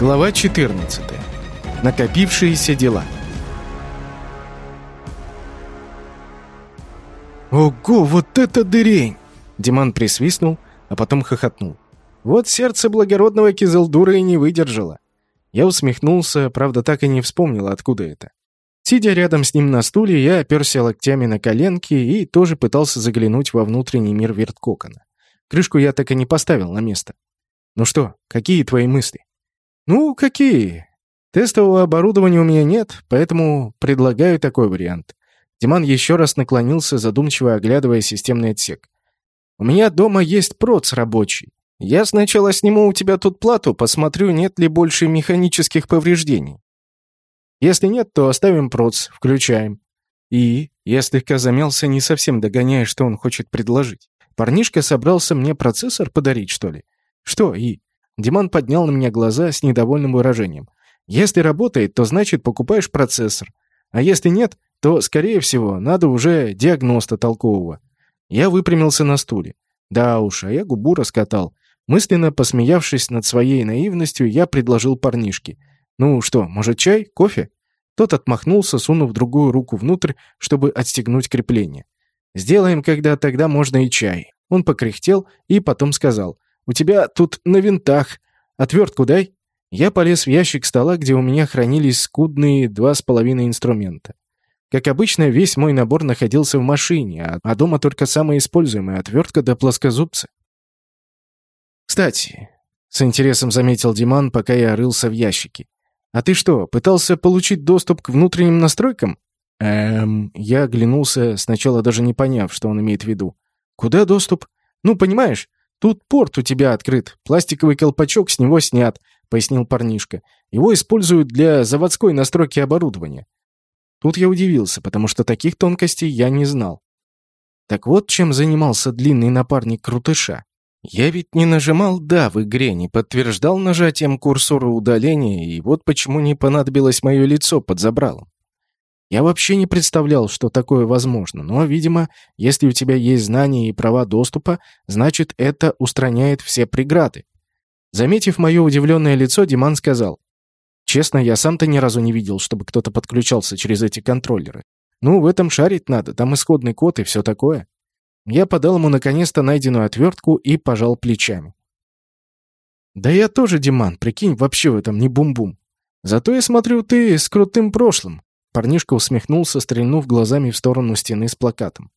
Глава 14. Накопившиеся дела. «Ого, вот это дырень!» Диман присвистнул, а потом хохотнул. «Вот сердце благородного Кизелдура и не выдержало». Я усмехнулся, правда, так и не вспомнил, откуда это. Сидя рядом с ним на стуле, я оперся локтями на коленки и тоже пытался заглянуть во внутренний мир верткокона. Крышку я так и не поставил на место. «Ну что, какие твои мысли?» «Ну, какие? Тестового оборудования у меня нет, поэтому предлагаю такой вариант». Диман еще раз наклонился, задумчиво оглядывая системный отсек. «У меня дома есть проц рабочий. Я сначала сниму у тебя тут плату, посмотрю, нет ли больше механических повреждений. Если нет, то оставим проц, включаем. И, я слегка замялся, не совсем догоняя, что он хочет предложить. Парнишка собрался мне процессор подарить, что ли? Что, И? Диман поднял на меня глаза с недовольным выражением. «Если работает, то значит покупаешь процессор. А если нет, то, скорее всего, надо уже диагноста толкового». Я выпрямился на стуле. Да уж, а я губу раскатал. Мысленно посмеявшись над своей наивностью, я предложил парнишке. «Ну что, может, чай? Кофе?» Тот отмахнулся, сунув другую руку внутрь, чтобы отстегнуть крепление. «Сделаем, когда тогда можно и чай». Он покряхтел и потом сказал. У тебя тут на винтах. Отвертку дай». Я полез в ящик стола, где у меня хранились скудные два с половиной инструмента. Как обычно, весь мой набор находился в машине, а, а дома только самая используемая отвертка до плоскозубца. «Кстати», — с интересом заметил Диман, пока я рылся в ящике, «а ты что, пытался получить доступ к внутренним настройкам?» «Эм...» Я оглянулся, сначала даже не поняв, что он имеет в виду. «Куда доступ?» «Ну, понимаешь, «Тут порт у тебя открыт, пластиковый колпачок с него снят», — пояснил парнишка. «Его используют для заводской настройки оборудования». Тут я удивился, потому что таких тонкостей я не знал. Так вот, чем занимался длинный напарник крутыша. Я ведь не нажимал «да» в игре, не подтверждал нажатием курсора удаления, и вот почему не понадобилось мое лицо под забралом. Я вообще не представлял, что такое возможно, но, видимо, если у тебя есть знания и права доступа, значит, это устраняет все преграды. Заметив мое удивленное лицо, Диман сказал, «Честно, я сам-то ни разу не видел, чтобы кто-то подключался через эти контроллеры. Ну, в этом шарить надо, там исходный код и все такое». Я подал ему наконец-то найденную отвертку и пожал плечами. «Да я тоже, Диман, прикинь, вообще в этом не бум-бум. Зато я смотрю, ты с крутым прошлым. Парнишка усмехнулся, стрельнув глазами в сторону стены с плакатом.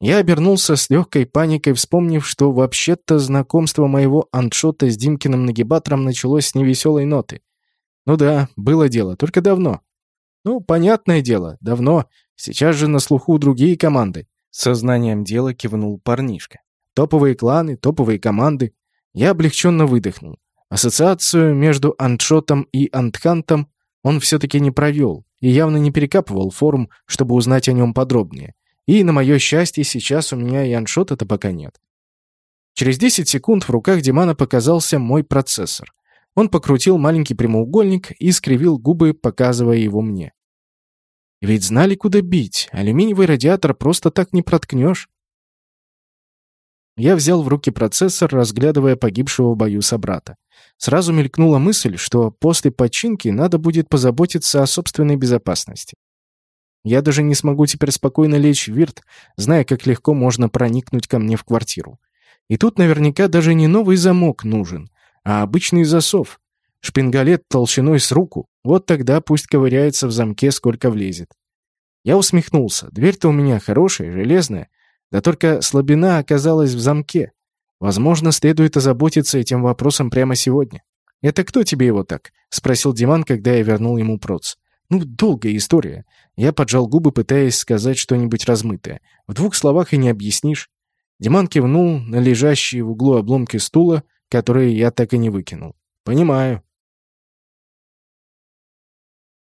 Я обернулся с легкой паникой, вспомнив, что вообще-то знакомство моего аншота с Димкиным нагибатором началось с невеселой ноты. Ну да, было дело, только давно. Ну, понятное дело, давно. Сейчас же на слуху другие команды. Сознанием дела кивнул парнишка. Топовые кланы, топовые команды. Я облегченно выдохнул. Ассоциацию между аншотом и антхантом он все-таки не провел, и явно не перекапывал форум, чтобы узнать о нем подробнее. И, на мое счастье, сейчас у меня и аншота-то пока нет. Через 10 секунд в руках Димана показался мой процессор. Он покрутил маленький прямоугольник и скривил губы, показывая его мне. Ведь знали, куда бить. Алюминиевый радиатор просто так не проткнешь. Я взял в руки процессор, разглядывая погибшего в бою собрата. Сразу мелькнула мысль, что после починки надо будет позаботиться о собственной безопасности. Я даже не смогу теперь спокойно лечь в вирт, зная, как легко можно проникнуть ко мне в квартиру. И тут наверняка даже не новый замок нужен, а обычный засов. Шпингалет толщиной с руку. Вот тогда пусть ковыряется в замке, сколько влезет. Я усмехнулся. Дверь-то у меня хорошая, железная. Да только слабина оказалась в замке. Возможно, следует озаботиться этим вопросом прямо сегодня. «Это кто тебе его так?» — спросил Диман, когда я вернул ему проц. «Ну, долгая история». Я поджал губы, пытаясь сказать что-нибудь размытое. В двух словах и не объяснишь. Диман кивнул на лежащие в углу обломки стула, которые я так и не выкинул. «Понимаю».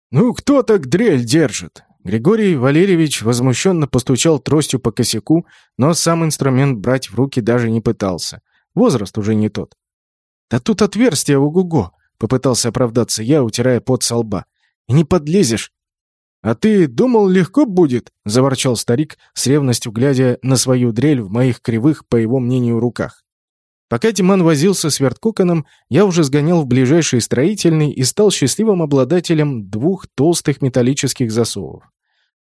«Ну, кто так дрель держит?» Григорий Валерьевич возмущенно постучал тростью по косяку, но сам инструмент брать в руки даже не пытался. Возраст уже не тот. «Да тут отверстие ого-го!» — попытался оправдаться я, утирая пот со лба. «И не подлезешь!» «А ты думал, легко будет?» — заворчал старик, с ревностью глядя на свою дрель в моих кривых, по его мнению, руках. Пока Диман возился с верткоконом, я уже сгонял в ближайший строительный и стал счастливым обладателем двух толстых металлических засовов.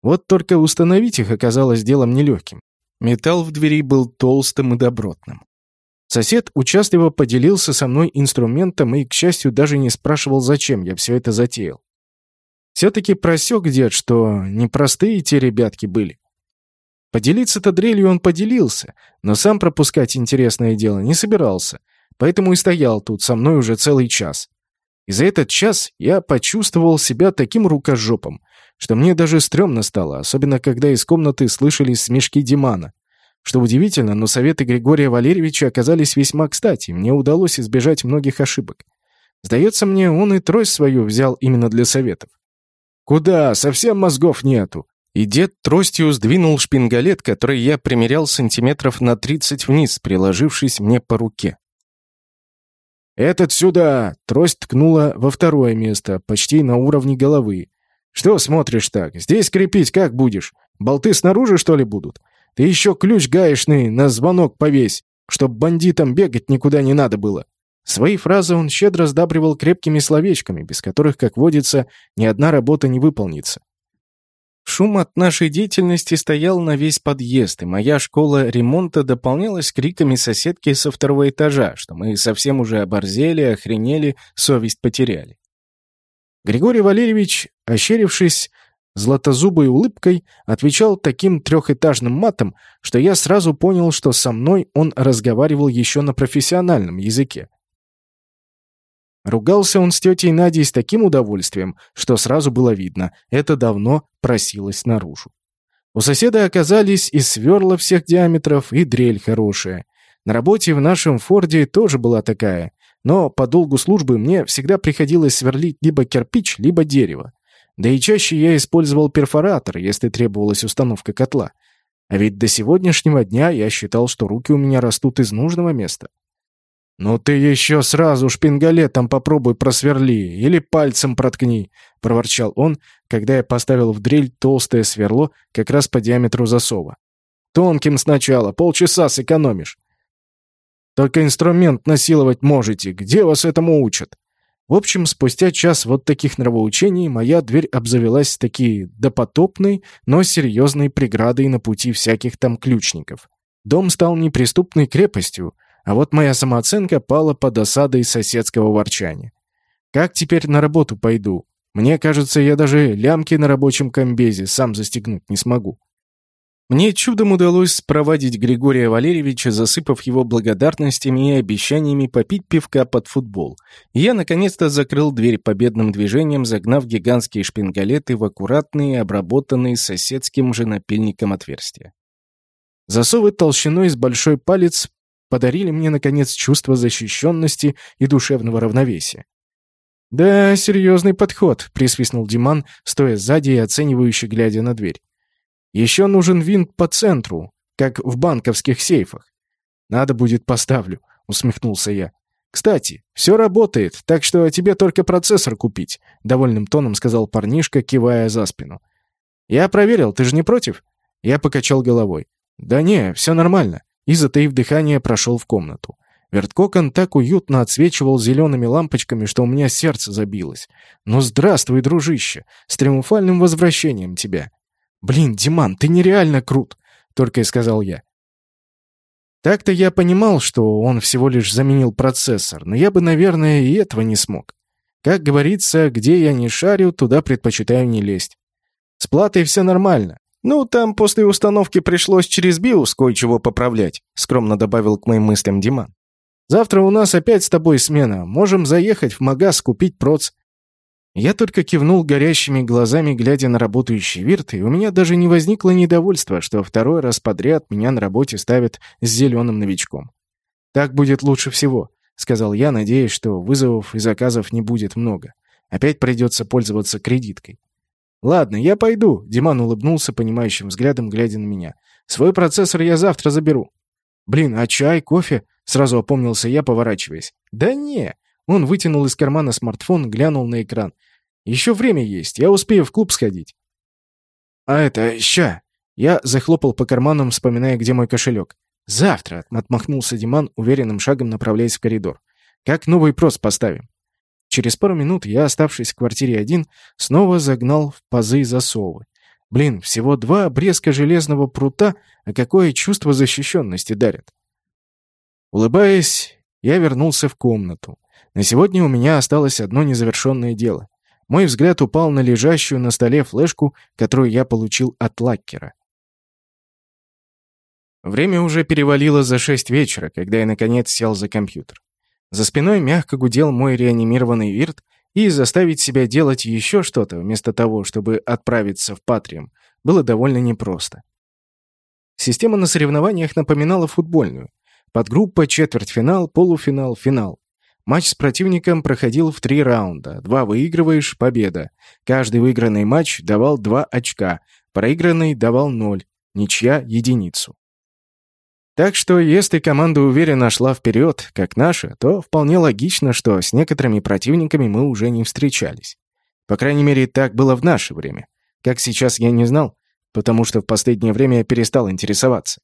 Вот только установить их оказалось делом нелегким. Металл в двери был толстым и добротным. Сосед участливо поделился со мной инструментом и, к счастью, даже не спрашивал, зачем я все это затеял. Все-таки просек дед, что непростые те ребятки были. Поделиться-то дрелью он поделился, но сам пропускать интересное дело не собирался, поэтому и стоял тут со мной уже целый час. И за этот час я почувствовал себя таким рукожопом, что мне даже стрёмно стало, особенно когда из комнаты слышались смешки Димана. Что удивительно, но советы Григория Валерьевича оказались весьма кстати, мне удалось избежать многих ошибок. Сдается мне, он и трость свою взял именно для советов. «Куда? Совсем мозгов нету!» И дед тростью сдвинул шпингалет, который я примерял сантиметров на 30 вниз, приложившись мне по руке. «Этот сюда!» — трость ткнула во второе место, почти на уровне головы. «Что смотришь так? Здесь крепить как будешь? Болты снаружи, что ли, будут? Ты еще ключ гаечный на звонок повесь, чтоб бандитам бегать никуда не надо было». Свои фразы он щедро сдабривал крепкими словечками, без которых, как водится, ни одна работа не выполнится. Шум от нашей деятельности стоял на весь подъезд, и моя школа ремонта дополнялась криками соседки со второго этажа, что мы совсем уже оборзели, охренели, совесть потеряли. Григорий Валерьевич, ощерившись златозубой улыбкой, отвечал таким трехэтажным матом, что я сразу понял, что со мной он разговаривал еще на профессиональном языке. Ругался он с тетей Надей с таким удовольствием, что сразу было видно, это давно просилось наружу. У соседа оказались и сверла всех диаметров, и дрель хорошая. На работе в нашем Форде тоже была такая, но по долгу службы мне всегда приходилось сверлить либо кирпич, либо дерево. Да и чаще я использовал перфоратор, если требовалась установка котла. А ведь до сегодняшнего дня я считал, что руки у меня растут из нужного места. «Ну ты еще сразу шпингалетом попробуй просверли или пальцем проткни», — проворчал он, когда я поставил в дрель толстое сверло как раз по диаметру засова. «Тонким сначала, полчаса сэкономишь. Только инструмент насиловать можете, где вас этому учат?» В общем, спустя час вот таких нравоучений моя дверь обзавелась таки допотопной, но серьезной преградой на пути всяких там ключников. Дом стал неприступной крепостью, а вот моя самооценка пала под осадой соседского ворчания. Как теперь на работу пойду? Мне кажется, я даже лямки на рабочем комбезе сам застегнуть не смогу. Мне чудом удалось спровадить Григория Валерьевича, засыпав его благодарностями и обещаниями попить пивка под футбол. И я наконец-то закрыл дверь победным движением, загнав гигантские шпингалеты в аккуратные, обработанные соседским же напильником отверстия. Засовы толщиной с большой палец подарили мне, наконец, чувство защищенности и душевного равновесия. «Да, серьезный подход», — присвистнул Диман, стоя сзади и оценивающе глядя на дверь. «Еще нужен винт по центру, как в банковских сейфах». «Надо будет поставлю», — усмехнулся я. «Кстати, все работает, так что тебе только процессор купить», — довольным тоном сказал парнишка, кивая за спину. «Я проверил, ты же не против?» Я покачал головой. «Да не, все нормально и, затаив дыхание, прошел в комнату. Верткокон так уютно отсвечивал зелеными лампочками, что у меня сердце забилось. «Ну здравствуй, дружище! С триумфальным возвращением тебя!» «Блин, Диман, ты нереально крут!» — только и сказал я. Так-то я понимал, что он всего лишь заменил процессор, но я бы, наверное, и этого не смог. Как говорится, где я не шарю, туда предпочитаю не лезть. С платой все нормально. «Ну, там после установки пришлось через биос кое-чего поправлять», скромно добавил к моим мыслям Диман. «Завтра у нас опять с тобой смена. Можем заехать в магаз, купить проц». Я только кивнул горящими глазами, глядя на работающий вирт, и у меня даже не возникло недовольства, что второй раз подряд меня на работе ставят с зеленым новичком. «Так будет лучше всего», — сказал я, надеясь, что вызовов и заказов не будет много. Опять придется пользоваться кредиткой. «Ладно, я пойду», — Диман улыбнулся понимающим взглядом, глядя на меня. «Свой процессор я завтра заберу». «Блин, а чай, кофе?» — сразу опомнился я, поворачиваясь. «Да не». Он вытянул из кармана смартфон, глянул на экран. «Еще время есть, я успею в клуб сходить». «А это, ща!» Я захлопал по карманам, вспоминая, где мой кошелек. «Завтра», — отмахнулся Диман, уверенным шагом направляясь в коридор. «Как новый прос поставим?» Через пару минут я, оставшись в квартире один, снова загнал в пазы засовы. Блин, всего два обрезка железного прута, а какое чувство защищенности дарят. Улыбаясь, я вернулся в комнату. На сегодня у меня осталось одно незавершенное дело. Мой взгляд упал на лежащую на столе флешку, которую я получил от лаккера. Время уже перевалило за шесть вечера, когда я, наконец, сел за компьютер. За спиной мягко гудел мой реанимированный вирт, и заставить себя делать еще что-то, вместо того, чтобы отправиться в Патриум, было довольно непросто. Система на соревнованиях напоминала футбольную. Подгруппа, четвертьфинал, полуфинал, финал. Матч с противником проходил в три раунда. Два выигрываешь — победа. Каждый выигранный матч давал два очка, проигранный давал ноль, ничья — единицу. Так что, если команда уверенно шла вперед, как наша, то вполне логично, что с некоторыми противниками мы уже не встречались. По крайней мере, так было в наше время. Как сейчас, я не знал, потому что в последнее время я перестал интересоваться.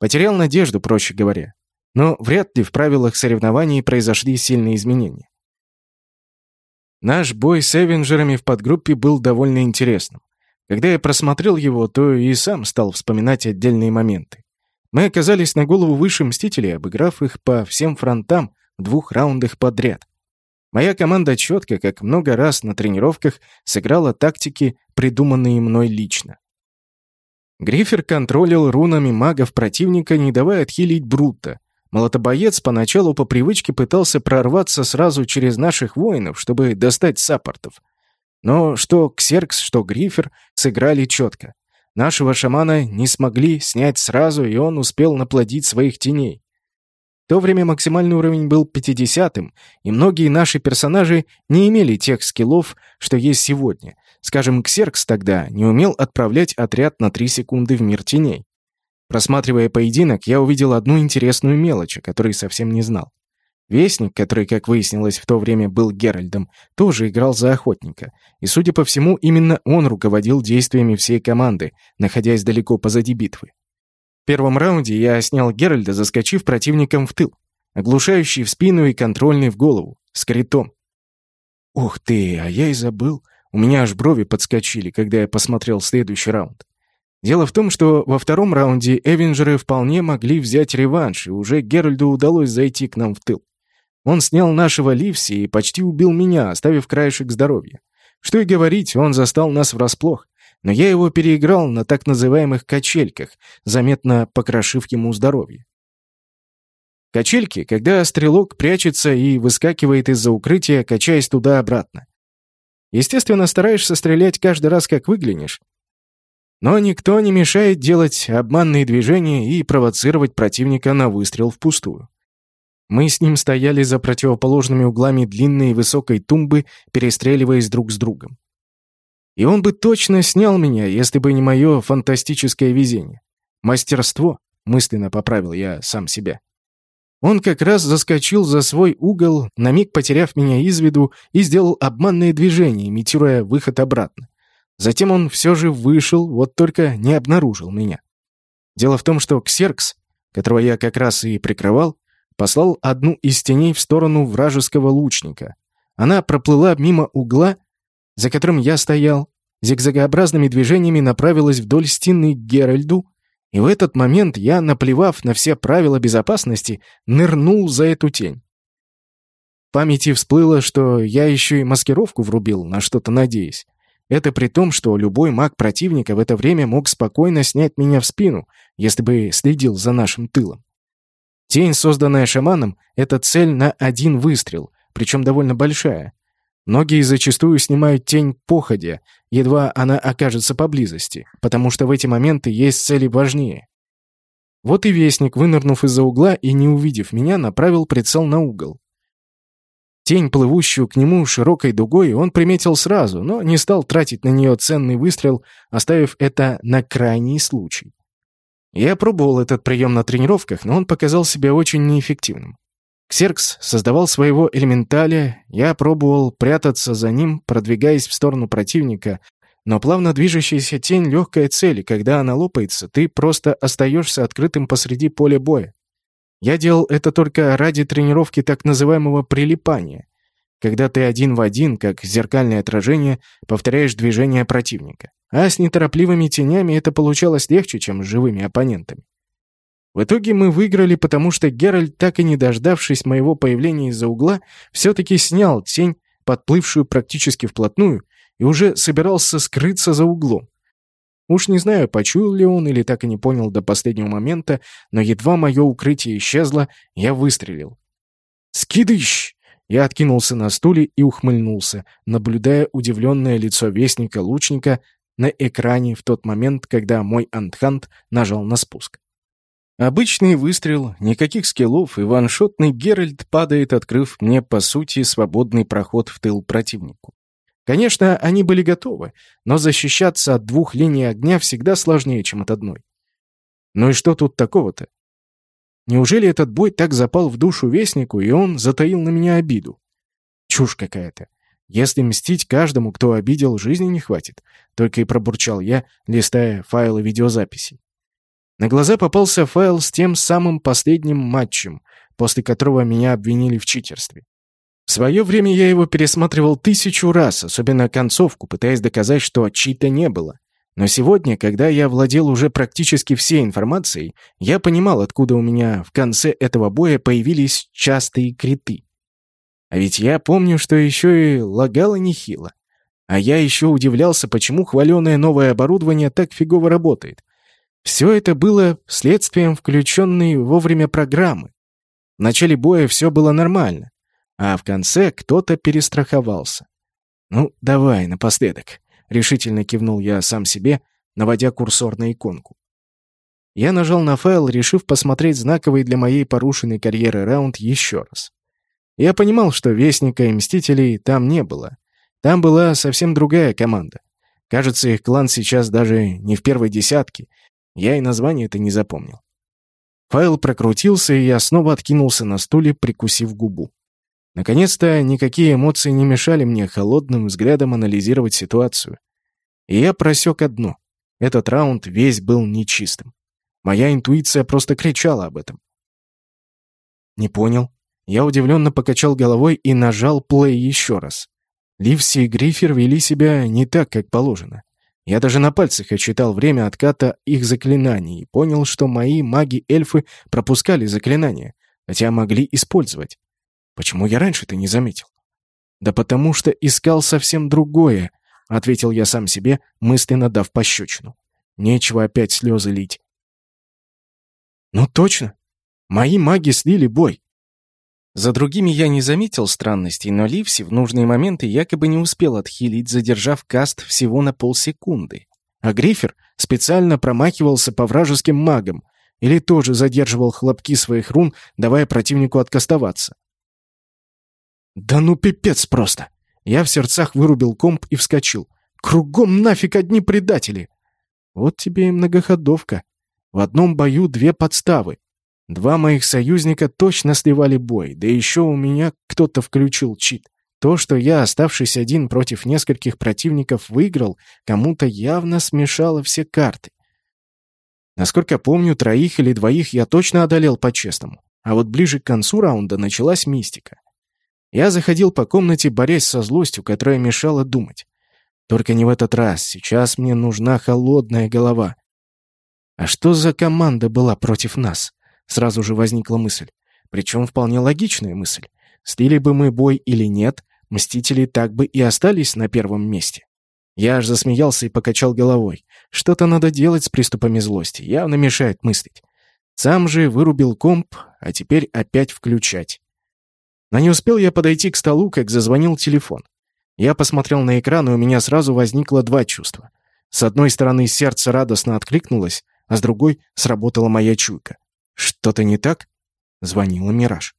Потерял надежду, проще говоря. Но вряд ли в правилах соревнований произошли сильные изменения. Наш бой с Эвенджерами в подгруппе был довольно интересным. Когда я просмотрел его, то и сам стал вспоминать отдельные моменты. Мы оказались на голову выше Мстителей, обыграв их по всем фронтам в двух раундах подряд. Моя команда четко, как много раз на тренировках, сыграла тактики, придуманные мной лично. Грифер контролил рунами магов противника, не давая отхилить Брутто. Молотобоец поначалу по привычке пытался прорваться сразу через наших воинов, чтобы достать саппортов. Но что Ксеркс, что Грифер сыграли четко. Нашего шамана не смогли снять сразу, и он успел наплодить своих теней. В то время максимальный уровень был 50-м, и многие наши персонажи не имели тех скиллов, что есть сегодня. Скажем, Ксеркс тогда не умел отправлять отряд на 3 секунды в мир теней. Просматривая поединок, я увидел одну интересную мелочь, о которой совсем не знал. Вестник, который, как выяснилось, в то время был Геральдом, тоже играл за охотника. И, судя по всему, именно он руководил действиями всей команды, находясь далеко позади битвы. В первом раунде я снял Геральда, заскочив противником в тыл. Оглушающий в спину и контрольный в голову. С критом. Ух ты, а я и забыл. У меня аж брови подскочили, когда я посмотрел следующий раунд. Дело в том, что во втором раунде Эвенджеры вполне могли взять реванш, и уже Геральду удалось зайти к нам в тыл. Он снял нашего Ливси и почти убил меня, оставив краешек здоровья. Что и говорить, он застал нас врасплох. Но я его переиграл на так называемых качельках, заметно покрошив ему здоровье. Качельки, когда стрелок прячется и выскакивает из-за укрытия, качаясь туда-обратно. Естественно, стараешься стрелять каждый раз, как выглянешь. Но никто не мешает делать обманные движения и провоцировать противника на выстрел впустую. Мы с ним стояли за противоположными углами длинной и высокой тумбы, перестреливаясь друг с другом. И он бы точно снял меня, если бы не мое фантастическое везение. Мастерство, мысленно поправил я сам себя. Он как раз заскочил за свой угол, на миг потеряв меня из виду, и сделал обманное движение, имитируя выход обратно. Затем он все же вышел, вот только не обнаружил меня. Дело в том, что Ксеркс, которого я как раз и прикрывал, послал одну из теней в сторону вражеского лучника. Она проплыла мимо угла, за которым я стоял, зигзагообразными движениями направилась вдоль стены к Геральду, и в этот момент я, наплевав на все правила безопасности, нырнул за эту тень. В памяти всплыло, что я еще и маскировку врубил, на что-то надеясь. Это при том, что любой маг противника в это время мог спокойно снять меня в спину, если бы следил за нашим тылом. Тень, созданная шаманом, — это цель на один выстрел, причем довольно большая. Многие зачастую снимают тень походя, едва она окажется поблизости, потому что в эти моменты есть цели важнее. Вот и вестник, вынырнув из-за угла и не увидев меня, направил прицел на угол. Тень, плывущую к нему широкой дугой, он приметил сразу, но не стал тратить на нее ценный выстрел, оставив это на крайний случай. Я пробовал этот прием на тренировках, но он показал себя очень неэффективным. Ксеркс создавал своего элементаля, я пробовал прятаться за ним, продвигаясь в сторону противника, Но плавно движущаяся тень — легкая цель, и когда она лопается, ты просто остаешься открытым посреди поля боя. Я делал это только ради тренировки так называемого прилипания, когда ты один в один, как зеркальное отражение, повторяешь движения противника. А с неторопливыми тенями это получалось легче, чем с живыми оппонентами. В итоге мы выиграли, потому что Геральт, так и не дождавшись моего появления из-за угла, все-таки снял тень, подплывшую практически вплотную, и уже собирался скрыться за углом. Уж не знаю, почуял ли он или так и не понял до последнего момента, но едва мое укрытие исчезло, я выстрелил. «Скидыщ!» Я откинулся на стуле и ухмыльнулся, наблюдая удивленное лицо вестника-лучника на экране в тот момент, когда мой антхант нажал на спуск. Обычный выстрел, никаких скиллов, и ваншотный Геральт падает, открыв мне, по сути, свободный проход в тыл противнику. Конечно, они были готовы, но защищаться от двух линий огня всегда сложнее, чем от одной. Ну и что тут такого-то? Неужели этот бой так запал в душу Вестнику, и он затаил на меня обиду? Чушь какая-то. Если мстить каждому, кто обидел, жизни не хватит. Только и пробурчал я, листая файлы видеозаписей. На глаза попался файл с тем самым последним матчем, после которого меня обвинили в читерстве. В свое время я его пересматривал тысячу раз, особенно концовку, пытаясь доказать, что чита не было. Но сегодня, когда я владел уже практически всей информацией, я понимал, откуда у меня в конце этого боя появились частые криты. А ведь я помню, что еще и лагало нехило. А я еще удивлялся, почему хваленое новое оборудование так фигово работает. Все это было следствием включенной вовремя программы. В начале боя все было нормально, а в конце кто-то перестраховался. «Ну, давай, напоследок», — решительно кивнул я сам себе, наводя курсор на иконку. Я нажал на файл, решив посмотреть знаковый для моей порушенной карьеры раунд еще раз. Я понимал, что Вестника и Мстителей там не было. Там была совсем другая команда. Кажется, их клан сейчас даже не в первой десятке. Я и название это не запомнил. Файл прокрутился, и я снова откинулся на стуле, прикусив губу. Наконец-то никакие эмоции не мешали мне холодным взглядом анализировать ситуацию. И я просек одно. Этот раунд весь был нечистым. Моя интуиция просто кричала об этом. Не понял. Я удивленно покачал головой и нажал плей еще раз. Ливси и Грифер вели себя не так, как положено. Я даже на пальцах отсчитал время отката их заклинаний и понял, что мои маги-эльфы пропускали заклинания, хотя могли использовать. Почему я раньше-то не заметил? Да потому что искал совсем другое, ответил я сам себе, мысленно дав пощечину. Нечего опять слезы лить. Ну точно. Мои маги слили бой. За другими я не заметил странностей, но Ливси в нужные моменты якобы не успел отхилить, задержав каст всего на полсекунды. А Грифер специально промахивался по вражеским магам или тоже задерживал хлопки своих рун, давая противнику откастоваться. «Да ну пипец просто!» Я в сердцах вырубил комп и вскочил. «Кругом нафиг одни предатели!» Вот тебе и многоходовка. В одном бою две подставы. Два моих союзника точно сливали бой, да еще у меня кто-то включил чит. То, что я, оставшись один против нескольких противников, выиграл, кому-то явно смешало все карты. Насколько помню, троих или двоих я точно одолел по-честному. А вот ближе к концу раунда началась мистика. Я заходил по комнате, борясь со злостью, которая мешала думать. Только не в этот раз. Сейчас мне нужна холодная голова. А что за команда была против нас? Сразу же возникла мысль. Причем вполне логичная мысль. Слили бы мы бой или нет, Мстители так бы и остались на первом месте. Я аж засмеялся и покачал головой. Что-то надо делать с приступами злости, явно мешает мыслить. Сам же вырубил комп, а теперь опять включать. Но не успел я подойти к столу, как зазвонил телефон. Я посмотрел на экран, и у меня сразу возникло два чувства. С одной стороны, сердце радостно откликнулось, а с другой сработала моя чуйка. «Что-то не так?» — звонила Мираж.